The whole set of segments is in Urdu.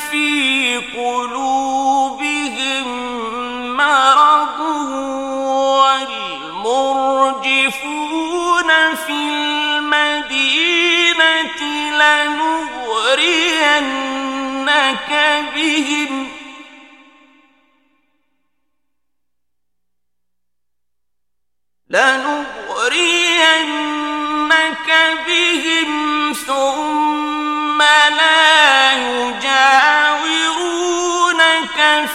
في قلوبهم مرض والمرجفون في المدينة لنغرينك بهم لنغرينك بهم ثم لا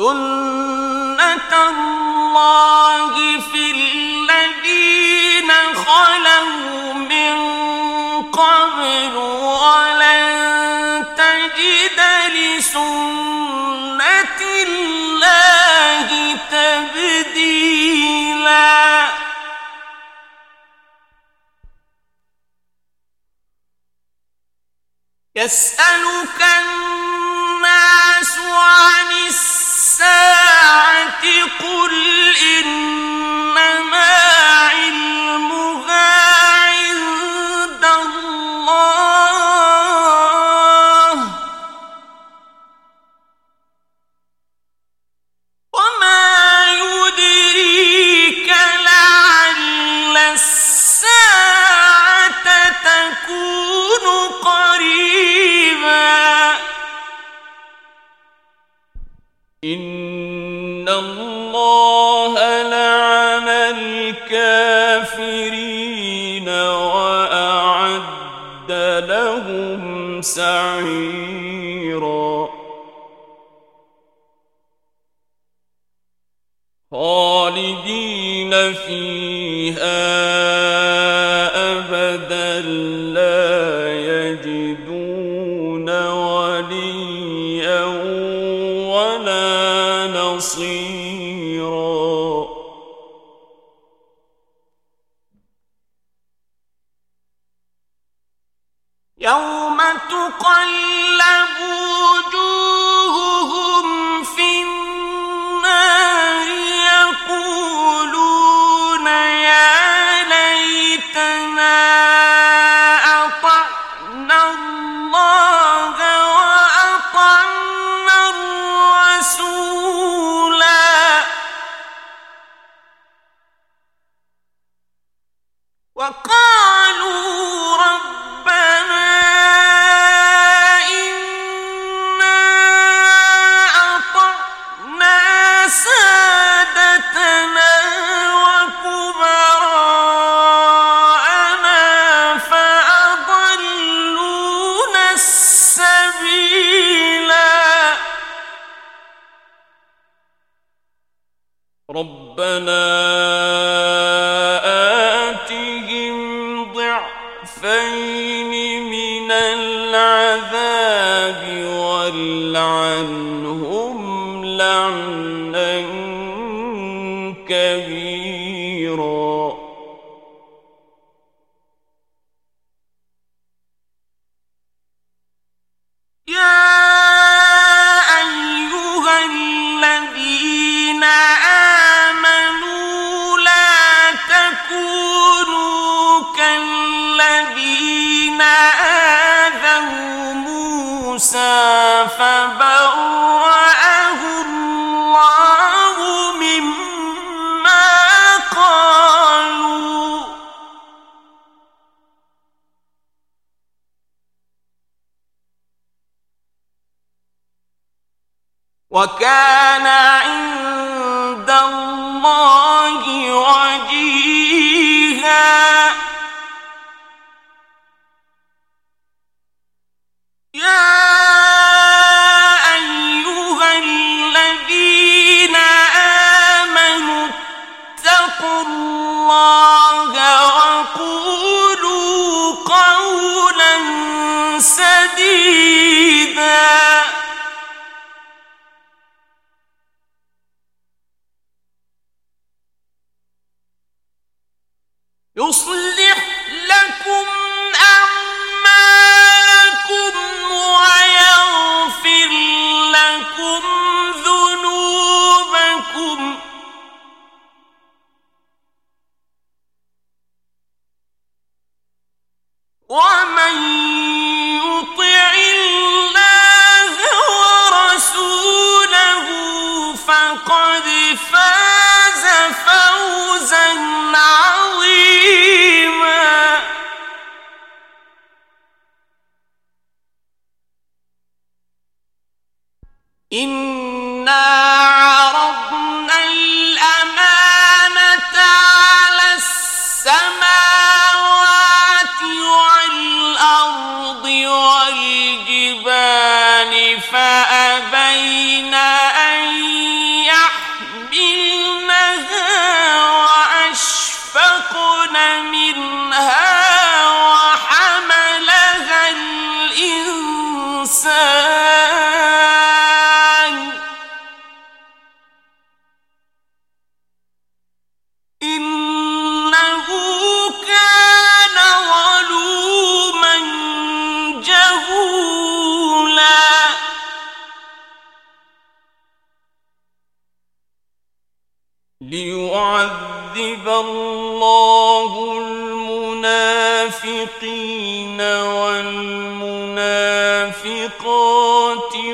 سنة الله في الذين خلوا من قبل ولن تجد يسألك الناس عن الساعة قل إن الله لعن الكافرين وأعد لهم سعيرا خالدين فيها أبدا لا يوم تقلب ربنا آتهم ضعفين من العذاب والعنهم لعنا كبيرا وكان عند الله وجيها. يا أيها الذين آمنوا اتقوا الله وقولوا قولا سديدا. ومن ليعذب الله المنافقين والمنافقات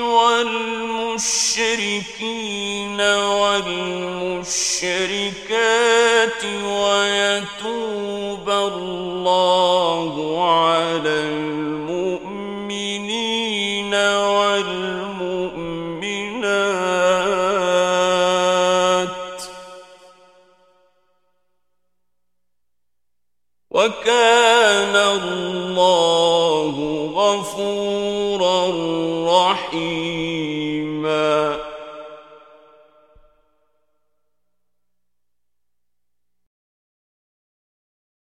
والمشركين والمشركات ويتوب الله على وكان الله غفورا رحيما